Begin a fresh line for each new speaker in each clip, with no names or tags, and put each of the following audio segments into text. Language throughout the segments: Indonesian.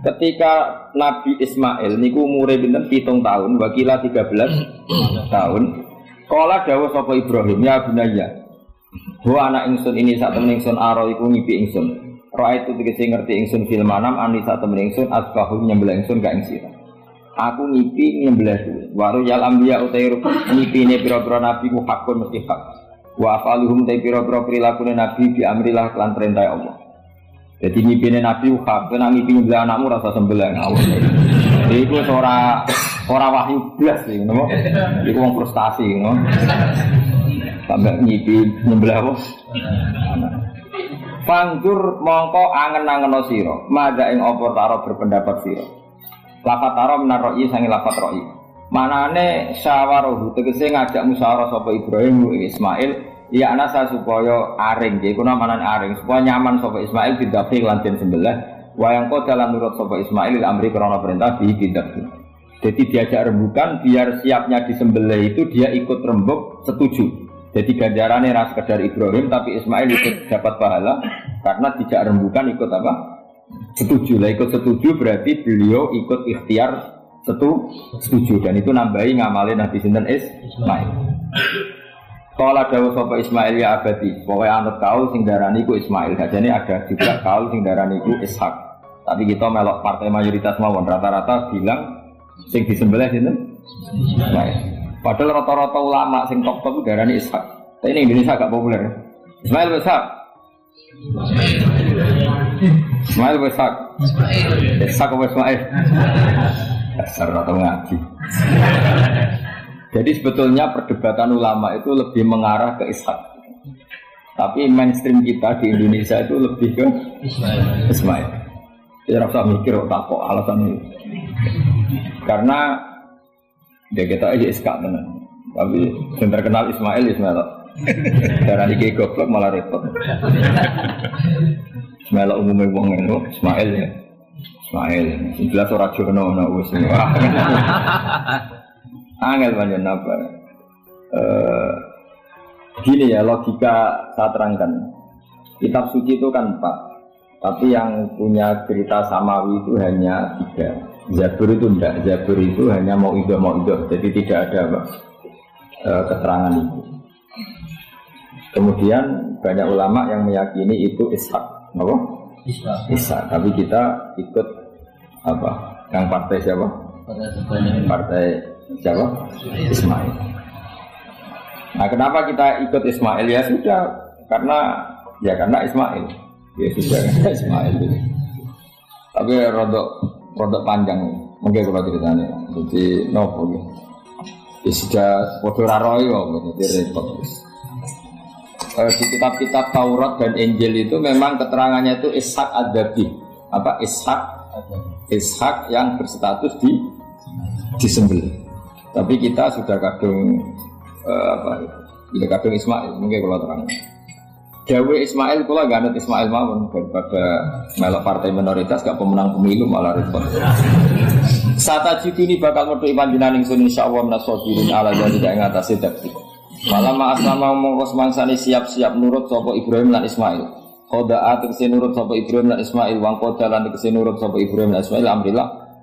Ketika Nabi Ismail niku umure pinten 7 tahun, wakila 13 tahun. Kala dawuh sapa Ibrahim, ya bunayya. Bahwa anak ingsun ini saat temen ingsun aro iku ngipi ingsun. Roa itu tegese ngerti ingsun fil manam ani saat temen ingsun asbahu nyembelih ingsun gak ing sira. Aku ngipi nyembelih dulu. Waru yal ambiya utai ini pira-pira nabi ku hakun mesti hak. Wa afaluhum te pira-pira prilakune nabi bi amrillah kelan perintah Allah. Jadi ngipine nabi ku hak, kena ngipi nyembelih anakmu rasa sembelih ngawur. Iku ora ora wahyu blas iki, ngono. Iku wong frustasi, ngono. Sampai ngipi nyembelih apa? Fangdur mongko angen-angen sira, madha ing apa taro berpendapat sira. Lafat taro minar ro'i sangi lafat ro'i. Manane syawarohu tegese ngajak musyawarah sapa Ibrahim Ismail Ya anasa supaya aring, jadi kuna manane aring supaya nyaman sapa Ismail tidak lan den sembelah. Wayang kau jalan nurut sapa Ismail amri karena perintah di tidak. Jadi diajak rembukan biar siapnya disembelih itu dia ikut rembuk setuju. Jadi ganjarannya ras sekedar Ibrahim tapi Ismail ikut dapat pahala karena tidak rembukan ikut apa? Setuju lah ikut setuju berarti beliau ikut ikhtiar setu setuju dan itu nambahi ngamalin Nabi Sinten Ismail. Kala dawa sapa Ismail ya abadi, pokoknya anut kau sing darani ku Ismail. Jadi ada juga kau sing darani ku Ishak. Tapi kita melok partai mayoritas mawon rata-rata bilang sing disembelih sinten Ismail. Padahal rata-rata ulama sing top-top darani Ishak. Tapi ini Indonesia agak populer. Ismail Ishak. Ismail Ishak. Ishak apa Ismail? Dasar atau ngaji. Jadi sebetulnya perdebatan ulama itu lebih mengarah ke Ishak. Tapi mainstream kita di Indonesia itu lebih ke Ismail. Kita rasa mikir tak kok alasan ini. Karena ya kita aja Ishak tenan. Tapi yang terkenal Ismail Ismail. Karena ini goblok malah repot. Ismail umumnya wong Ismail ya. Ismail. Jelas orang Jono, nah, Angel banyak apa? Uh, gini ya logika saya terangkan. Kitab suci itu kan empat, tapi yang punya cerita samawi itu hanya tiga. Zabur itu enggak, Zabur itu hanya mau itu mau itu, jadi tidak ada uh, keterangan itu. Kemudian banyak ulama yang meyakini itu ishak, apa? Ishak. Ishak. Tapi kita ikut apa? Yang partai siapa? Partai Siapa? Ismail. Nah, kenapa kita ikut Ismail ya sudah karena ya karena Ismail. Ya sudah karena Ismail. Tapi rodok rodok panjang mungkin kalau ceritanya. Jadi nopo gitu. Ya sudah foto raroi kok, jadi repot. Eh, di kitab-kitab Taurat dan Injil itu memang keterangannya itu Ishak Adabi apa Ishak Ishak yang berstatus di disembelih tapi kita sudah kadung uh, apa ya kadung Ismail mungkin kalau terang. Dawe Ismail pula gak ada Ismail mawon daripada melok partai minoritas gak pemenang pemilu malah repot. Sata jitu ini bakal metu jinan ingsun insyaallah menasobirin ala jadi tidak ngatasi dakti. Malah maaf sama ngomong mangsani siap-siap nurut sopo Ibrahim dan Ismail. Koda atik nurut sopo Ibrahim dan Ismail. Wang koda lan nurut sopo Ibrahim dan Ismail.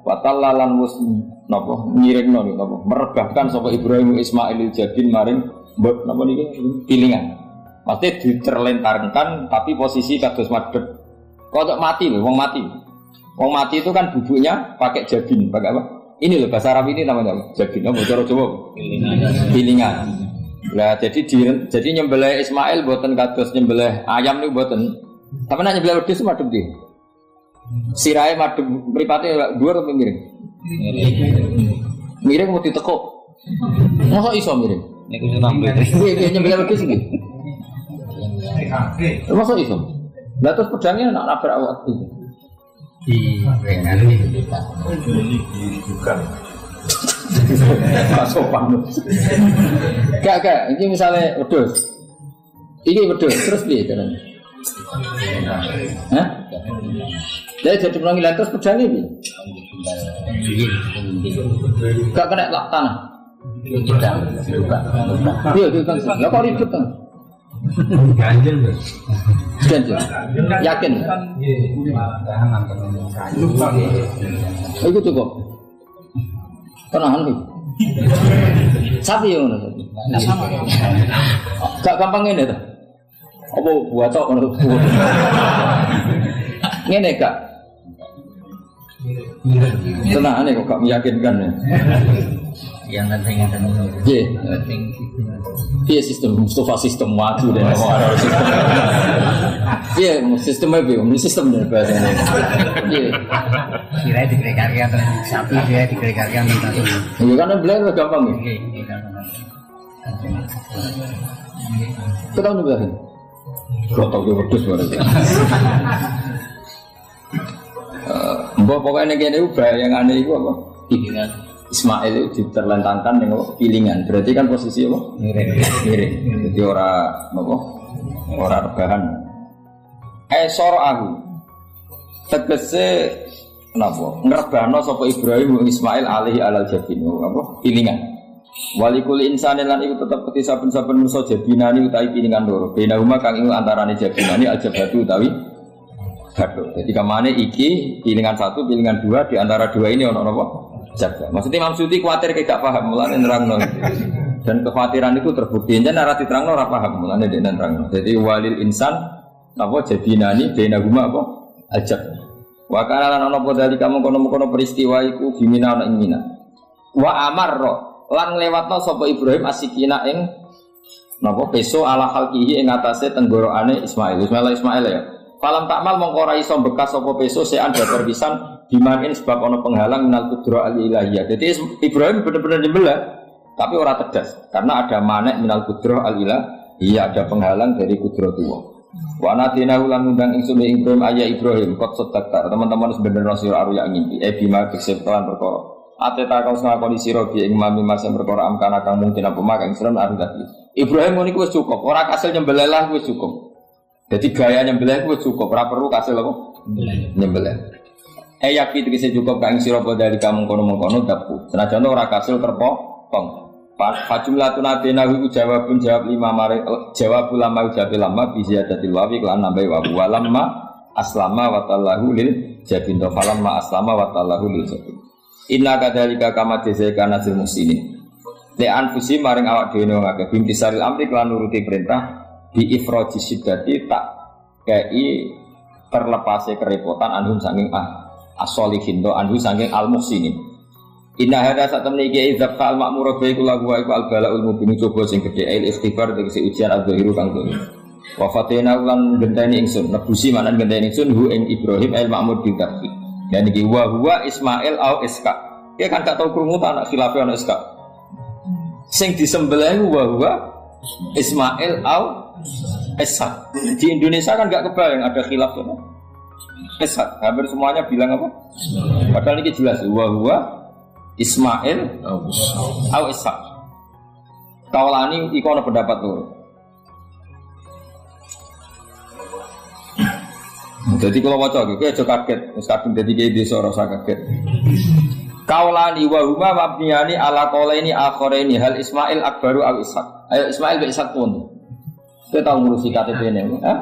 Alhamdulillah Watallalan mus nopo ngiring noni nopo merebahkan sopo Ibrahim Ismail jadin maring buat nopo nih pilingan. Maksudnya diterlentarkan tapi posisi kados madep. Kau mati loh, wong mati. Wong mati itu kan bubuknya pakai jadin, pakai apa? Ini loh bahasa Arab ini namanya apa? Jadin, apa? Coba coba. Pilingan. Lah jadi di, jadi nyembelih Ismail buatan kados nyembelih ayam nih buatan. Tapi nak nyembelih wedhus madep dia. Sirai madem meripatnya dua atau miring? Miring mau ditekuk. Masa iso miring? Nek kudu tampil. Iya, iya nyembelih wedhus iki. Masa iso? Lah terus pedangnya nak nabrak awak itu. Iya, bukan. Gak sopan. Gak, gak. Ini misalnya wedhus. Ini wedhus terus piye caranya? Hah? Jadi jadi pulang hilang terus pedang ini. Gak kena lah tanah. Iya, itu kan. Lah kok ribut kan?
Ganjil
Ganjil. Yakin? Itu cukup. Tenahan nih. Sapi yang mana sapi? Gak gampang ini tuh. Apa buat cok ngono? Ngene gak? Tenahan nih kok gak meyakinkan ya.
Yang penting yang tenang.
Iya. Iya sistem Mustafa sistem maju dan mau ada sistem. Iya sistemnya ini sistem dan bahasanya. Iya.
Kira dikrekarkan sapi dia dikrekarkan minta tuh.
Iya kan belajar gampang ya.
Ini kan.
Kita tahu tau gue wedus berarti. Mbak pokoknya gini ubah yang aneh itu apa?
Pikiran
Ismail itu diterlentangkan dengan pilingan. Berarti kan posisi apa?
miring.
Miring. Jadi ora apa? Ora rebahan. Eh soro aku. Tegese kenapa? Ngerbano sapa Ibrahim Ismail alaihi alal jabin apa? Pilingan. Walikul insani lan iku tetep peti saben-saben musa jabinani utawi pilingan loro. Bainahuma kang iku antarane jabinani al jabatu utawi gado. Jadi kamane iki pilingan satu, pilingan dua di antara dua ini ono apa? Jaga. Maksudnya Imam Suyuti khawatir kayak gak paham, mulane nerangno. Dan kekhawatiran itu terbukti. Jadi narasi terang ora paham, mulane dia nerangno. Jadi walil insan apa jabinani bainahuma apa? Ajab. Wa kana lan ana apa dari kamu kono-kono peristiwa iku bimina ana ing. Wa amarro lan lewatno sapa Ibrahim asikina ing napa peso ala halkihi ing atase tenggorokane Ismail. Ismail Ismail ya. Falam takmal mongko ora iso bekas sapa peso sean bakar pisan dimanin sebab ono penghalang minal kudro al ilahiyah. Jadi Ibrahim benar-benar nyembelih tapi ora tegas karena ada manek minal kudro al ilahiyah ada penghalang dari kudro tua. Wa natina ulan undang ingsun Ibrahim ayah Ibrahim kot sedekah teman-teman sebenarnya sira yang ngimpi eh bima kesepelan perkara. Ate tak kau setengah kondisi robi ing mami masa perkara amkana kang mungkin apa mak ing sira aru tadi. Ibrahim ngono iku wis cukup, ora kasil nyembelih lah wis cukup. Jadi gaya nyembelih wis cukup, ora perlu kasil apa? Nyembelih. Eh yakin tegese cukup kang sira dari kamu kono-kono dapu. Senajan ora kasil terpo pong. Fajumlah tunadena iku jawabun jawab lima mare jawab ulama jawab lama bisa jadi wawi kelan nambah wabu walamma aslama wa tallahu lil jabin falamma aslama wa tallahu lil jabin. Inna kadzalika kama jazaika nasil muslimin. Le anfusi maring awak dhewe wong akeh bimtisaril amri kelan nuruti perintah di ifroji sidati tak kei terlepasnya kerepotan anhum sanging ah asolihin do anhu sanging al muhsinin Inna hada saat temen iki idzab fa'al ma'mur bi kula wa al balaul mubin coba sing gedhe il ikhtibar tegese ujian al zahiru kang tuh. Wa fatina lan genteni ingsun nebusi manan genteni ingsun hu ing Ibrahim al ma'mur bi tarfi. Dan iki wa huwa Ismail au Iska. Ya kan gak tau krungu ta anak khilafe ana Iska. Sing disembelih wa huwa Ismail au Ishak. Di Indonesia kan gak kebayang ada khilaf ya. Ishak. Hampir semuanya bilang apa? Padahal ini jelas wa huwa Ismail au Ishak. Kaulani iku ana pendapat loro. Jadi kalau waca iki aja kaget, wis kadung dadi kiai desa ora usah kaget. Kaulani wa huma mabniyani ala qaulaini akharaini hal Ismail akbaru au Ishak. Ayo Ismail be Ishak pun. Kita tahu ngurusi KTP ini, Hah?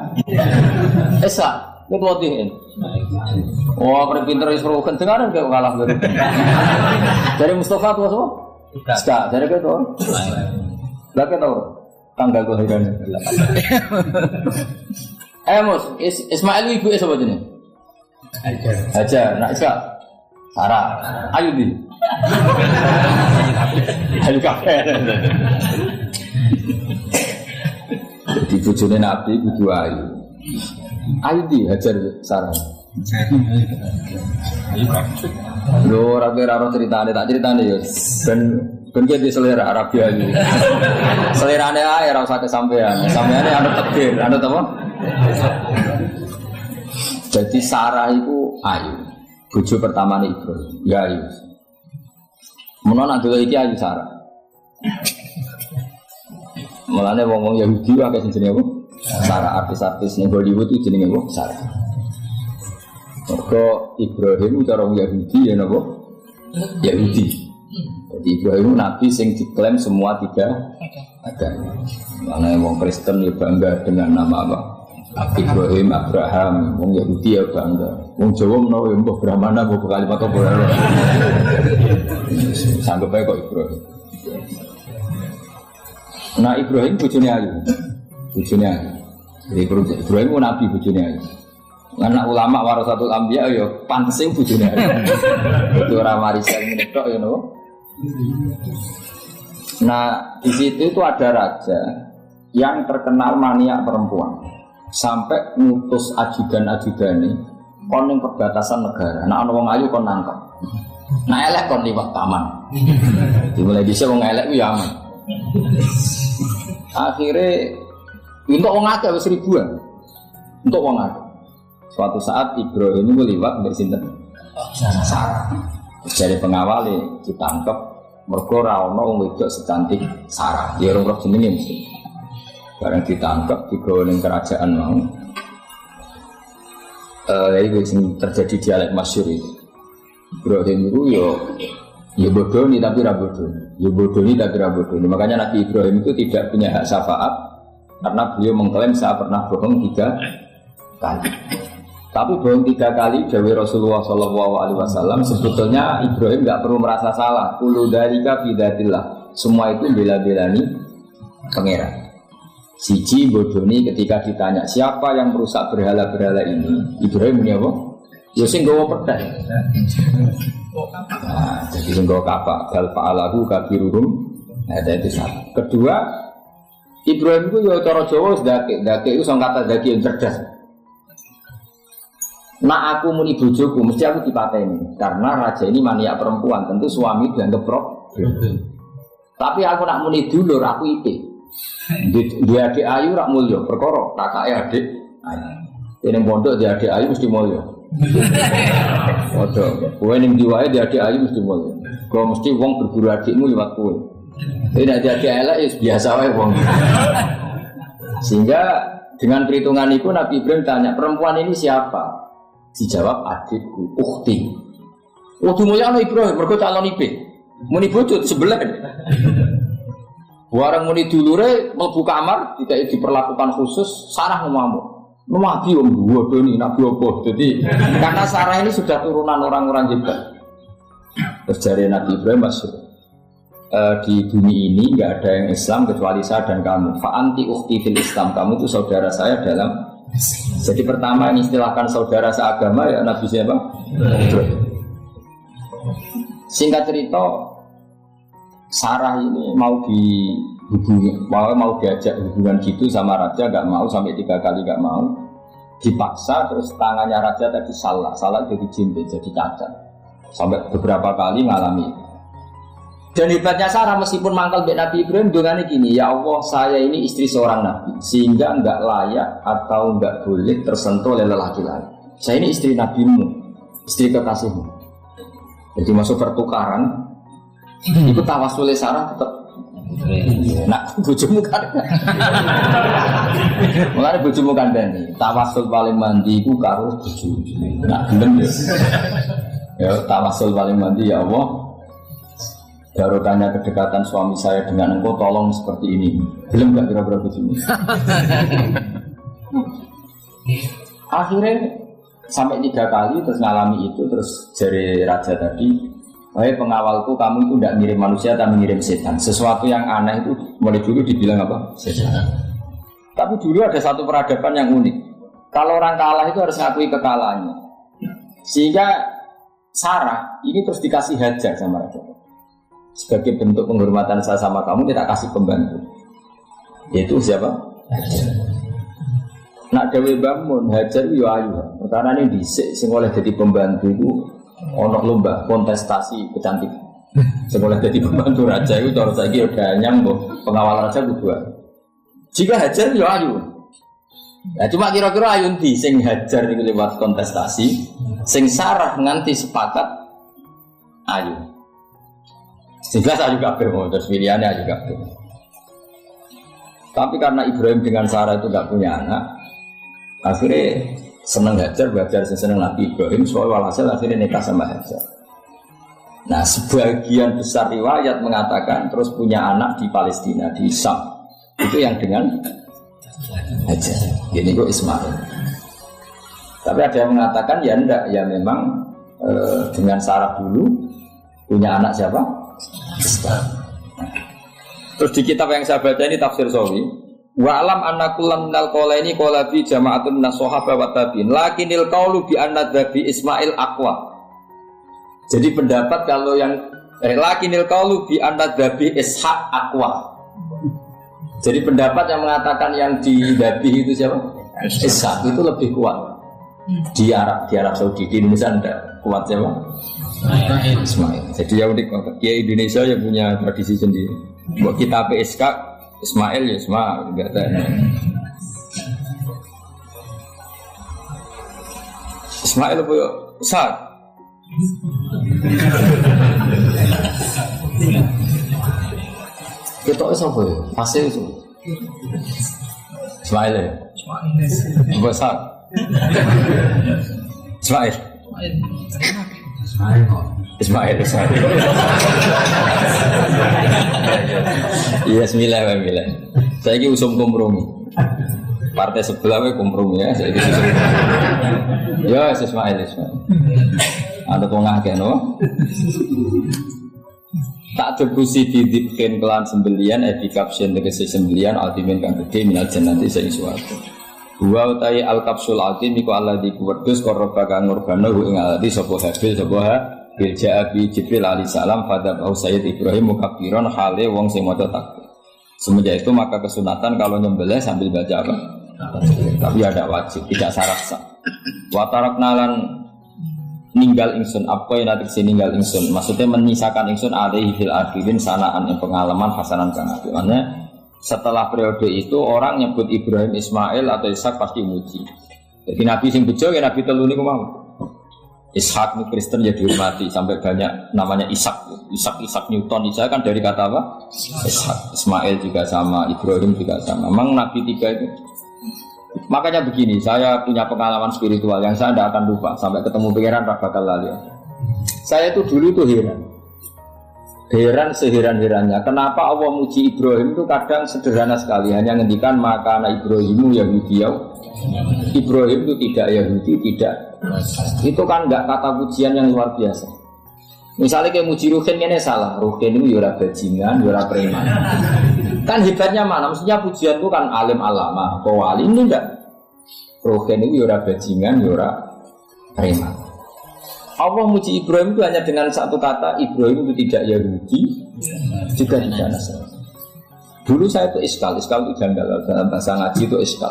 Ishak, itu wadihin. Wah, oh, pinter wis ro kencengan kayak kalah dari. Dari Mustafa tuh semua? Tidak, dari itu. Lah kita tahu tanggal kelahirannya. Eh mus, Is Ismail ibu es apa jenis? Hajar. Nak Isa? Sarah. Ayu di. Ayu kafe. Jadi bujune Nabi kudu ayu. Ayu di Hajar Sarah. Lho ora kira ora ceritane tak ceritane ya. Ben ben ki selera Arabia iki. Selerane ae ora usah kesampean. Sampeane anu takdir, anu apa? Jadi Sarah itu ayu. Bojo pertama Ibrahim. Ya ayu. Menon nak iki ayu Sarah. Mulane wong-wong Yahudi akeh sing jenenge apa? Sarah artis-artis ning Hollywood itu jenenge apa? Sarah. Mergo Ibrahim cara Yahudi ya napa? Yahudi. Jadi Ibrahim nabi sing diklaim semua tiga agama. Karena wong Kristen ya bangga dengan nama apa? Ibrahim, Abraham, wong Yahudi ya bangga. Wong Jawa menawa ya mbah Brahmana, mbah kalimat apa ya. Sanggup aja kok Ibrahim. Nah Ibrahim bujuni ayu, bujuni ayu. Jadi Ibrahim itu nabi bujuni ayu. Karena ulama warasatul ambia ya pansing bujuni ayu. Itu orang marisa ini tok ya. Nah di situ itu ada raja yang terkenal maniak perempuan sampai ngutus ajudan-ajudan ini koning perbatasan negara. Nah ono wong ayu kon nangkep. Nah elek kon liwat taman. Dimulai bisa wong elek ya aman. Akhirnya untuk wong akeh wis ribuan. Untuk wong akeh. Suatu saat Ibrahim itu liwat dari sini. Sarah. Jadi pengawal ditangkap mergo ra ono wong wedok secantik Sarah. Ya ora jenenge mesti. Barang ditangkap digawa ning kerajaan mau. Eh itu yang terjadi dialek masyhur itu. Ibrahim itu yo Ya bodoh nih tapi rabodoh. Ya bodoh nih tapi rabodoh. Makanya Nabi Ibrahim itu tidak punya hak syafaat karena beliau mengklaim saya pernah bohong tiga kali. Tapi bohong tiga kali Dewi Rasulullah Shallallahu Alaihi Wasallam sebetulnya Ibrahim nggak perlu merasa salah. Ulu dari bidatillah. Semua itu bela-belani pangeran. Siji bodoni ketika ditanya siapa yang merusak berhala-berhala ini, Ibrahim apa? Ya sing gawa pedang. Nah, jadi sing gawa kapak bal fa'alahu kabiruhum. Nah, itu satu. Kedua, Ibrahim itu ya cara Jawa dake, dake itu sang kata yang cerdas. Nah aku muni bojoku mesti aku dipateni karena raja ini maniak perempuan tentu suami dianggap problem. Tapi aku nak muni dulur aku itu. Dia adik ayu rak mulya perkara kakake adik. Ini pondok dia adik ayu mesti mulya. Waduh, kowe ning diwae dia adik ayu mesti mulya. Kau mesti wong berburu adikmu lewat kowe. Ini adik adik elek ya biasa wae wong. Sehingga dengan perhitungan itu Nabi Ibrahim tanya perempuan ini siapa? Dijawab adikku, ukti. Mulia anak Ibrahim, mereka calon ibe. Muni bojot sebelah. Warang muni dulure mlebu kamar tidak diperlakukan khusus sarah ngomong. Nabi om dua ini nabi apa? Jadi karena Sarah ini sudah turunan orang-orang. Terus dari Nabi Ibrahim masuk e, di bumi ini nggak ada yang Islam kecuali saya dan kamu. Fa anti ukti fil Islam. Kamu itu saudara saya dalam jadi pertama ini istilahkan saudara seagama ya Nabi siapa? Singkat cerita, Sarah ini mau dihubungi, mau mau diajak hubungan gitu sama raja, gak mau sampai tiga kali gak mau, dipaksa terus tangannya raja tadi salah, salah jadi jintik, jadi cacat, sampai beberapa kali ngalami. Dan hebatnya Sarah meskipun mangkal Mbak Nabi Ibrahim dengan gini, ya Allah saya ini istri seorang Nabi sehingga nggak layak atau nggak boleh tersentuh oleh lelaki lain. Saya ini istri Nabimu, istri kekasihmu. Jadi masuk pertukaran, itu tawasul Sarah tetap Nah, bujumu kan. Mulai bujumu kan ini. Tawasul paling mandi itu karo buju. Nah, gelem ya. Ya, tawasul paling mandi ya Allah, barokahnya kedekatan suami saya dengan engkau tolong seperti ini belum gak kira-kira begini akhirnya sampai tiga kali terus ngalami itu terus dari raja tadi Wahai pengawalku, kamu itu tidak ngirim manusia, tapi ngirim setan. Sesuatu yang aneh itu mulai dulu dibilang apa? Setan. Tapi dulu ada satu peradaban yang unik. Kalau orang kalah itu harus ngakui kekalahannya. Sehingga Sarah ini terus dikasih hajar sama raja sebagai bentuk penghormatan saya sama kamu tidak kasih pembantu. Yaitu siapa? Nak dewi bangun hajar yo ayu. Karena ini disik sing oleh jadi pembantu itu onok lomba kontestasi kecantikan sing oleh jadi pembantu raja itu harus lagi udah nyambung pengawal raja berdua jika hajar yo ayu. Ya cuma kira-kira ayun di sing hajar itu lewat kontestasi, sing sarah nganti sepakat ayu. Sehingga saya juga mau terus pilihannya juga Tapi karena Ibrahim dengan Sarah itu nggak punya anak, akhirnya seneng Hajar, belajar seneng Nabi Ibrahim, soal walhasil akhirnya nikah sama Hajar. Nah, sebagian besar riwayat mengatakan terus punya anak di Palestina, di Sam. Itu yang dengan Hajar. Ini kok Ismail. Tapi ada yang mengatakan ya enggak, ya memang e, dengan syarat dulu punya anak siapa? Terus di kitab yang saya baca ini tafsir Sawi, Wa alam anna kullam minal qolaini qala bi jama'atun minas sahaba wa tabi'in. Lakinil qaulu bi anna dhabi Ismail aqwa. Jadi pendapat kalau yang eh, lakinil qaulu bi anna dhabi Ishaq aqwa. Jadi pendapat yang mengatakan yang di Dabi itu siapa? Ishaq itu lebih kuat di Arab di Arab Saudi di Indonesia tidak kuat siapa? Ismail. Jadi ya unik ya Indonesia yang punya tradisi sendiri. Buat kita PSK Ismail ya Ismail enggak ada. Ismail apa ya? Sak. Kita itu apa ya? Pasir itu. Ismail ya? Apa Sak? Ismail. Ismail. Ismail. Iya, sembilan, sembilan. Saya ini usum kompromi. Partai sebelah we kompromi ya. Saya ini usum kompromi. Ya, Ismail, Ismail. Ada tengah kan, no? Tak di dipkin kelan sembelian, epi kapsin tegesi sembelian, ultimin kang gede minal jannati saya suatu. Wa utai al kapsul alti miku Allah di kuwerdus korroba kang ngurbana hu ing alati sopo habil sopo ha bil ja'abi Jibril alaihi salam pada bau Sayyid Ibrahim mukabiron hale wong sing maca takbir. Semenjak itu maka kesunatan kalau nyembelih sambil baca apa? Tapi ada wajib, tidak syarat sah. Wa taraknalan ninggal ingsun apa yang nanti ninggal ingsun maksudnya menyisakan ingsun alaihi fil akhirin sanaan yang pengalaman hasanan kang setelah periode itu orang nyebut Ibrahim Ismail atau Ishak pasti muji. Jadi Nabi sing bejo ya Nabi telu niku mau. Ishak nih Kristen ya dihormati sampai banyak namanya Ishak. Ishak Ishak Newton Ishak kan dari kata apa? Ishak. Ismail juga sama, Ibrahim juga sama. Memang Nabi tiga itu Makanya begini, saya punya pengalaman spiritual yang saya tidak akan lupa sampai ketemu pikiran bakal lali. Saya itu dulu itu heran. Heran seheran-herannya. Kenapa Allah muji Ibrahim itu kadang sederhana sekali. Hanya ngendikan maka anak Ibrahimu Yahudi Ibrahim itu tidak Yahudi, tidak. Itu kan nggak kata pujian yang luar biasa. Misalnya kayak muji Ruhin ini salah. Ruhin itu yura bajingan, yura preman. Kan hebatnya mana? Maksudnya pujian itu kan alim alama, atau wali ini enggak. Ruhin itu yura bajingan, yura preman. Allah muji Ibrahim itu hanya dengan satu kata Ibrahim itu tidak Yahudi juga tidak Nasrani. Dulu saya itu iskal, iskal itu janggal dalam bahasa ngaji itu iskal.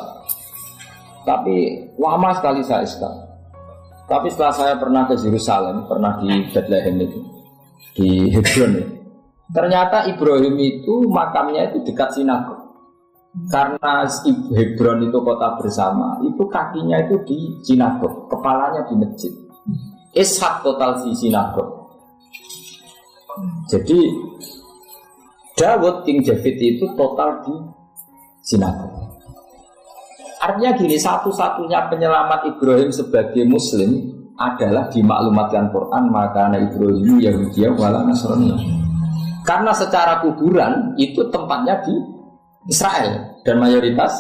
Tapi lama sekali saya iskal. Tapi setelah saya pernah ke Yerusalem, pernah di Bethlehem itu, di Hebron itu, ternyata Ibrahim itu makamnya itu dekat sinagog. Karena Hebron itu kota bersama, itu kakinya itu di sinagog, kepalanya di masjid. Ishak total di sinagog. Jadi Dawud King David itu total di sinagog. Artinya gini, satu-satunya penyelamat Ibrahim sebagai Muslim adalah dimaklumatkan Quran maka anak Ibrahim Yahudi wala Nasrani. Karena secara kuburan itu tempatnya di Israel dan mayoritas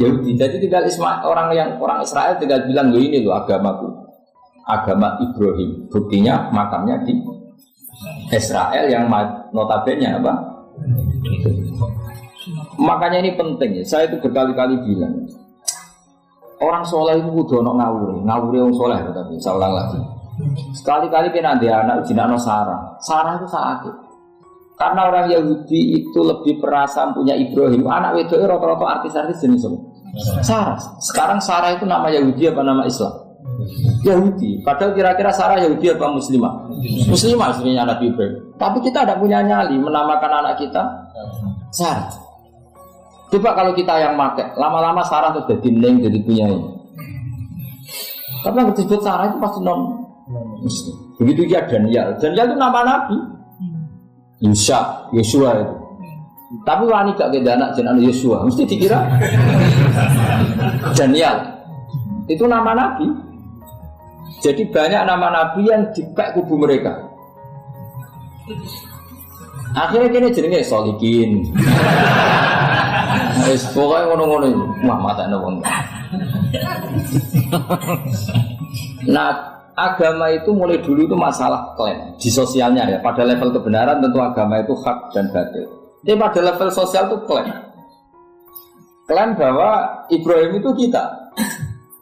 Yahudi. Jadi tinggal Ismail orang yang orang Israel tinggal bilang lo ini loh agamaku, agama Ibrahim. Buktinya makamnya di Israel yang notabene apa? Makanya ini penting ya. Saya itu berkali-kali bilang orang soleh itu kudu ono ngawur, ngawur yang soleh tapi saya ulang lagi. Sekali-kali kena dia anak jinak Sarah, Sarah itu sakit. Karena orang Yahudi itu lebih perasa punya Ibrahim. Anak itu rata-rata artis-artis jenis apa? Sarah. Sekarang Sarah itu nama Yahudi apa nama Islam? Yahudi. Padahal kira-kira Sarah Yahudi apa Muslimah? Muslimah sebenarnya anak Ibrahim. Tapi kita tidak punya nyali menamakan anak kita Sarah. Coba kalau kita yang pakai, lama-lama Sarah sudah jadi neng jadi punya ini. Tapi yang disebut Sarah itu pasti non Muslim. Begitu ya Daniel. Daniel itu nama Nabi. Yusha, Yosua itu. Tapi wani gak ke anak jenang Yosua, mesti dikira Daniel. Itu nama Nabi. Jadi banyak nama Nabi yang dipek kubu mereka. Akhirnya kini jenenge Solikin. Wis pokoke ngono-ngono. Wah, matekno wong. Nah, agama itu mulai dulu itu masalah klaim di sosialnya ya. Pada level kebenaran tentu agama itu hak dan batil. Tapi pada level sosial itu klaim. Klaim bahwa Ibrahim itu kita.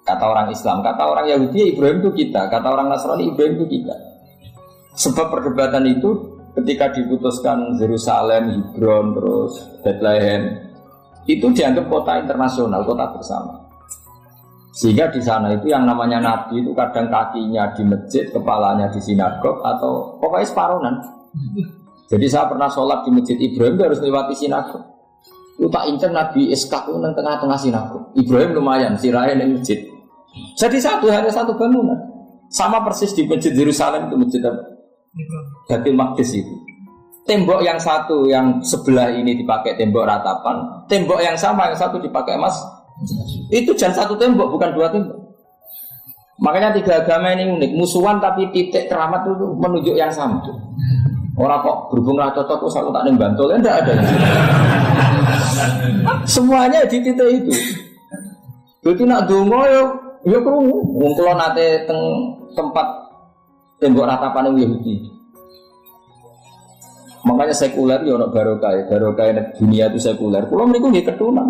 Kata orang Islam, kata orang Yahudi Ibrahim itu kita, kata orang Nasrani Ibrahim itu kita. Sebab perdebatan itu ketika diputuskan Yerusalem, Hebron, terus Bethlehem, itu dianggap kota internasional, kota bersama. Sehingga di sana itu yang namanya nabi itu kadang kakinya di masjid, kepalanya di sinagog atau pokoknya separuhan. Jadi saya pernah sholat di masjid Ibrahim harus lewati sinagog. Itu tak incer Nabi Iskak itu tengah-tengah sinagog. Ibrahim lumayan, sirahnya di masjid. Jadi satu hanya satu bangunan. Sama persis di masjid Yerusalem itu masjid? Batil Maqdis itu. Tembok yang satu yang sebelah ini dipakai tembok ratapan, tembok yang sama yang satu dipakai emas itu jangan satu tembok, bukan dua tembok. Makanya tiga agama ini unik, musuhan tapi titik keramat itu menunjuk yang sama. Orang kok berhubung lah cocok aku tak kan tidak ada. Semuanya di titik itu. Jadi nak dungo yo yo kerungu. Wong kula nate teng tempat tembok ratapan Yahudi. Makanya sekuler yo ono barokah, barokah dunia itu sekuler. Kulo mriku nggih ketunan.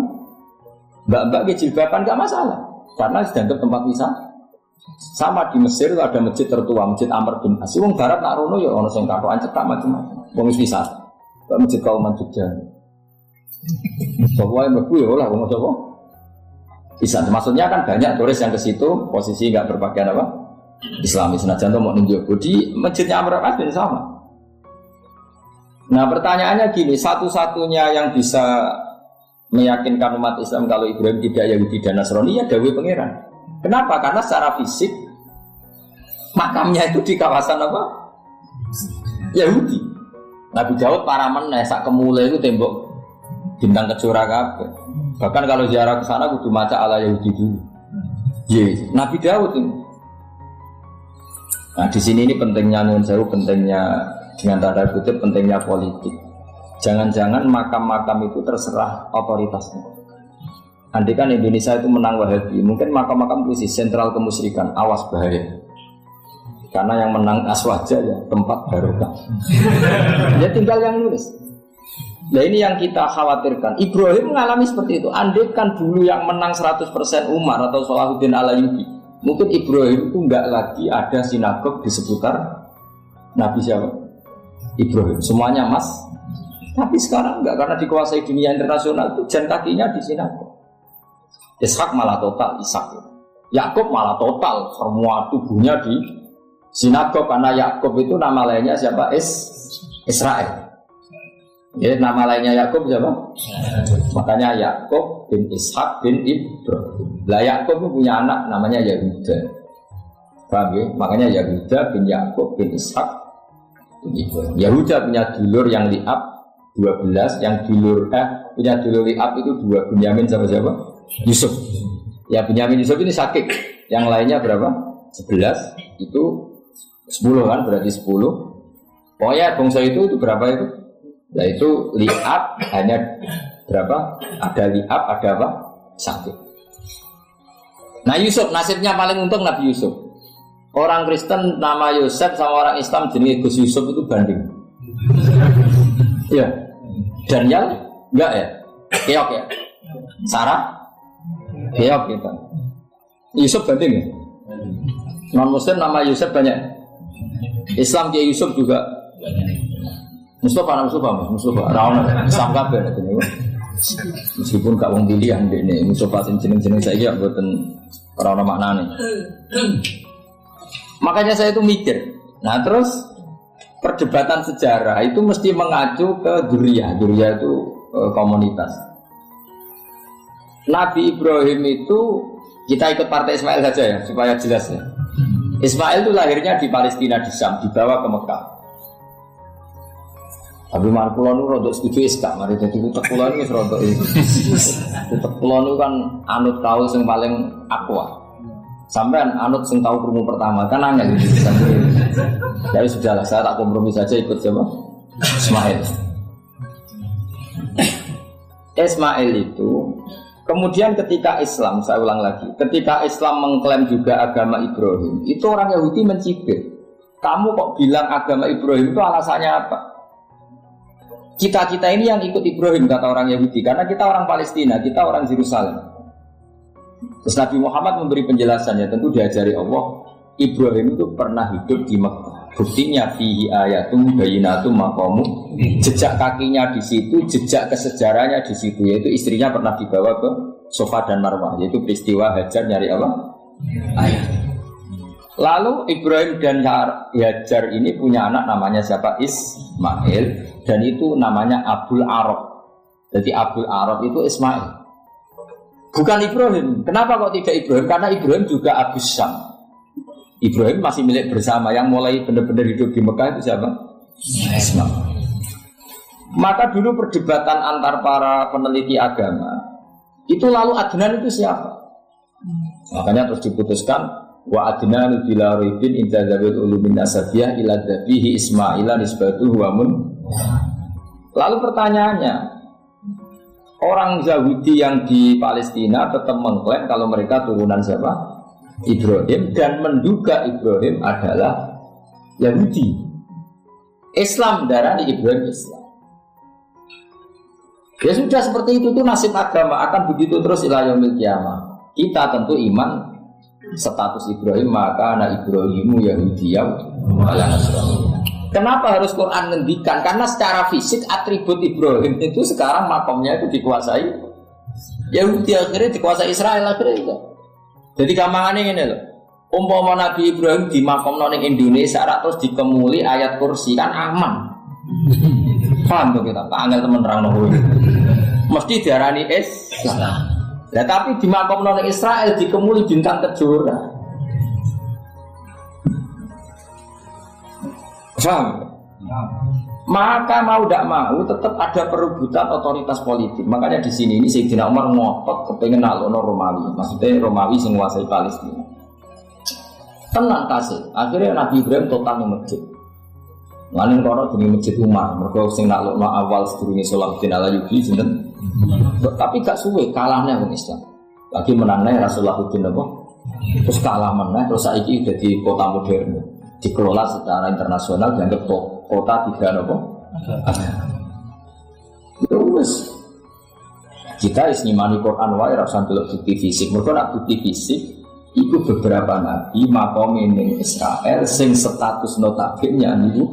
Mbak-mbak jilbaban gak masalah karena sedang tempat wisata. Sama di Mesir itu ada masjid tertua, Masjid Amr bin As. Wong barat nak rono ya ono sing katokan cetak macam-macam. Wong wisata. Masjid Kauman Jogja. Sopo yang beku ya lah wong sapa? Bisa. Maksudnya kan banyak turis yang ke situ posisi nggak berpakaian apa? Islami senajan tuh mau ninjau di masjidnya Amr bin sama. Nah pertanyaannya gini, satu-satunya yang bisa meyakinkan umat Islam kalau Ibrahim tidak Yahudi dan Nasrani ya Dawi Pangeran. Kenapa? Karena secara fisik makamnya itu di kawasan apa? Yahudi. Nabi Daud para meneh sak kemule itu tembok bintang kejora kabeh. Bahkan kalau ziarah ke sana kudu maca ala Yahudi dulu. Yes. Nabi Daud ini. Nah di sini ini pentingnya nun sewu, pentingnya dengan tanda kutip pentingnya politik. Jangan-jangan makam-makam itu terserah otoritasnya. Andai kan Indonesia itu menang Wahabi, mungkin makam-makam posisi sentral kemusyrikan, awas bahaya. Karena yang menang aswaja ya tempat barokah. ya tinggal yang nulis. Nah ini yang kita khawatirkan. Ibrahim mengalami seperti itu. Andai dulu yang menang 100% Umar atau Salahuddin Alayubi, mungkin Ibrahim itu nggak lagi ada sinagog di seputar Nabi siapa? Ibrahim. Semuanya mas tapi sekarang enggak karena dikuasai dunia internasional itu jan kakinya di sini. Ishak malah total Ishak. Yakub malah total semua tubuhnya di sinagog karena Yakub itu nama lainnya siapa? Is Israel. Ya, nama lainnya Yakub siapa? Makanya Yakub bin Ishak bin Ibrahim. Lah Yakub punya anak namanya Yahuda. Paham ya? Makanya Yahuda bin Yakub bin Ishak bin Ibrahim. Yahuda punya dulur yang liab 12 yang dulur eh punya dulur liab itu dua Bunyamin sama siapa? Yusuf. Ya Bunyamin Yusuf ini sakit. Yang lainnya berapa? 11 itu 10 kan berarti 10. Pokoknya bangsa itu itu berapa itu? Ya itu liab hanya berapa? Ada liab, ada apa? Sakit. Nah Yusuf nasibnya paling untung Nabi Yusuf. Orang Kristen nama Yusuf sama orang Islam jenis Gus Yusuf itu banding. Ya, Daniel enggak ya? Keok ya? Sarah? Keok gitu. Yusuf banding ya? Non Muslim nama Yusuf banyak. Islam dia Yusuf juga. Mustafa, Mustafa, Mustafa, Rawan, Islam kabeh Meskipun gak wong pilihan ini, Mustafa sing jeneng-jeneng saya buatan orang maknane. Makanya saya itu mikir. Nah terus perdebatan sejarah itu mesti mengacu ke duria, duria itu e, komunitas. Nabi Ibrahim itu kita ikut partai Ismail saja ya supaya jelas ya. Ismail itu lahirnya di Palestina di Syam, dibawa ke Mekah. Tapi mar kula nu rodok setuju iska, mari dadi utek kula ini rodok itu. Utek kula kan anut kau yang paling aqua. Sampai anut sing tahu krungu pertama kan angel. Jadi sudahlah saya tak kompromi saja ikut siapa? Ismail. Ismail itu kemudian ketika Islam, saya ulang lagi, ketika Islam mengklaim juga agama Ibrahim, itu orang Yahudi mencibir. Kamu kok bilang agama Ibrahim itu alasannya apa? Kita-kita ini yang ikut Ibrahim kata orang Yahudi karena kita orang Palestina, kita orang Yerusalem. Terus Nabi Muhammad memberi penjelasannya tentu diajari Allah Ibrahim itu pernah hidup di Mekah. Buktinya fihi ayatum bayinatum maqamu. Jejak kakinya di situ, jejak kesejarahnya di situ yaitu istrinya pernah dibawa ke Sofa dan Marwah yaitu peristiwa Hajar nyari apa? Ayat. Lalu Ibrahim dan Hajar ini punya anak namanya siapa? Ismail dan itu namanya Abdul Arab. Jadi Abdul Arab itu Ismail. Bukan Ibrahim. Kenapa kok tidak Ibrahim? Karena Ibrahim juga Abu Syam. Ibrahim masih milik bersama. Yang mulai benar-benar hidup di Mekah itu siapa? Ismail. Maka dulu perdebatan antar para peneliti agama itu lalu Adnan itu siapa? Makanya terus diputuskan wa adnan bila ribin inda zawil ulumin nasabiyah ila dhabihi ismaila nisbatuhu wa mun Lalu pertanyaannya, orang Yahudi yang di Palestina tetap mengklaim kalau mereka turunan siapa? Ibrahim dan menduga Ibrahim adalah Yahudi. Islam darah di Ibrahim Islam. Ya sudah seperti itu tuh nasib agama akan begitu terus ilayah kiamah. Kita tentu iman status Ibrahim maka anak Ibrahimu Yahudi yang Kenapa harus Quran ngendikan? Karena secara fisik atribut Ibrahim itu sekarang makomnya itu dikuasai Yahudi akhirnya dikuasai Israel akhirnya itu. Jadi gampangannya ini loh. Umpama Nabi Ibrahim di makom noning Indonesia terus dikemuli ayat kursi kan aman. Paham tuh kita? Pak Angel temen terang Mesti diarani Islam. Nah, tapi di makom noning Israel dikemuli bintang kejora. Paham? Maka mau tidak mau tetap ada perebutan otoritas politik. Makanya di sini ini Sayyidina Umar ngotot kepengen nalono Romawi. Maksudnya Romawi yang menguasai Palestina. Tenang kasih. Akhirnya Nabi Ibrahim total di masjid. Lain kono di masjid Umar. Mereka sing nalono awal sedurunge Salahuddin Alayubi sinten. Tapi gak suwe kalahnya wong Islam. Lagi menangnya Rasulullahuddin apa? Terus kalah menang terus saiki jadi kota modern. Dikelola secara internasional dianggap kota tiga nopo itu wes kita isnimani Quran wae rasa dulu bukti fisik. Mereka nak bukti fisik itu beberapa nabi makom ini Israel sing status notabene itu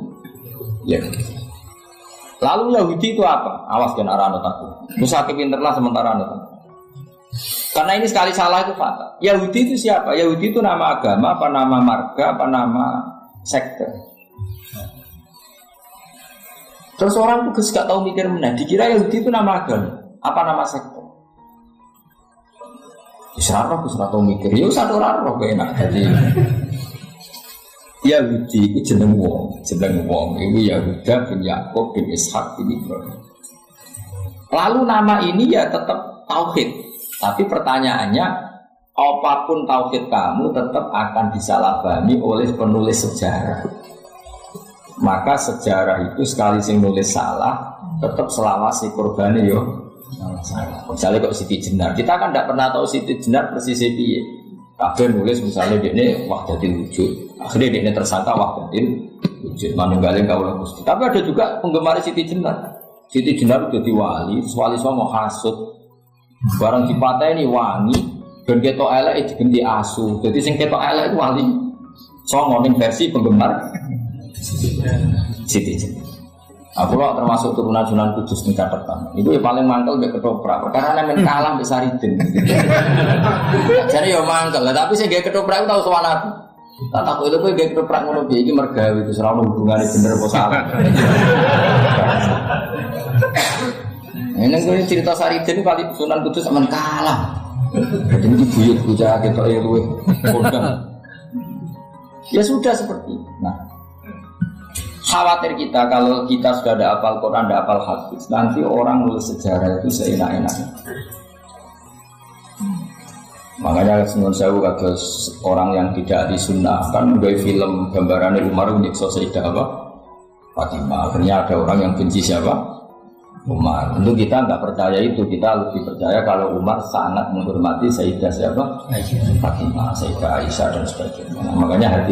ya lalu Yahudi itu apa awas jangan arah notabene Musa pinter lah sementara notabene karena ini sekali salah itu fatal. Yahudi itu siapa? Yahudi itu nama agama, apa nama marga, apa nama sekte. Terus orang tuh gak tahu mikir mana, dikira Yahudi itu nama agama, apa nama sekte? Bisa roh, bisa tahu mikir, ya satu orang roh enak jadi. Yahudi itu jeneng wong, jeneng wong, itu Yahuda bin Yakub bin Ishak bin Ibrahim. Lalu nama ini ya tetap tauhid, tapi pertanyaannya apa pun tauhid kamu tetap akan disalahpahami oleh penulis sejarah. Maka sejarah itu sekali sing nulis salah, tetap selawasi korban yo salah. Misalnya kok Siti Jenar, kita kan tidak pernah tahu Siti Jenar persis piye. Kabeh nulis misalnya dia ini wahdatil wujud, akhirnya dia tersangka wahdatil wujud, manunggalin kaulah gusti. Tapi ada juga penggemar Siti Jenar. Siti Jenar jadi wali, wali semua hasut. Barang dipatah ini wangi, dan ketok elek diganti asu. Jadi sing ketok elek itu wali. Songo ning versi penggemar Siti. Aku loh termasuk turunan Sunan Kudus ning catatan. Itu yang paling mangkel mbek ketoprak. Karena nemen kalah mbek Saridin. Jadi yo mangkel, tapi sing gawe ketoprak itu tau sowan aku. Tak tak itu kowe gawe ketoprak ngono piye iki mergawe itu ora hubungane bener apa salah. Ini gue cerita Saridin kali Sunan Kudus sama kalah. Jadi ini buyut bujah kita ya gue Ya sudah seperti. Nah, khawatir kita kalau kita sudah ada apal Quran, ada apal hadis, nanti orang nulis sejarah itu seenak-enaknya. Makanya senun sewu kata orang yang tidak sunnah kan gue film gambarannya Umar menyiksa Sayyidah apa? Fatimah. Akhirnya ada orang yang benci siapa? Umar. Tentu kita nggak percaya itu, kita lebih percaya kalau Umar sangat menghormati Sayyidah siapa? Fatimah, Sayyidah Aisyah dan sebagainya. Nah, makanya hati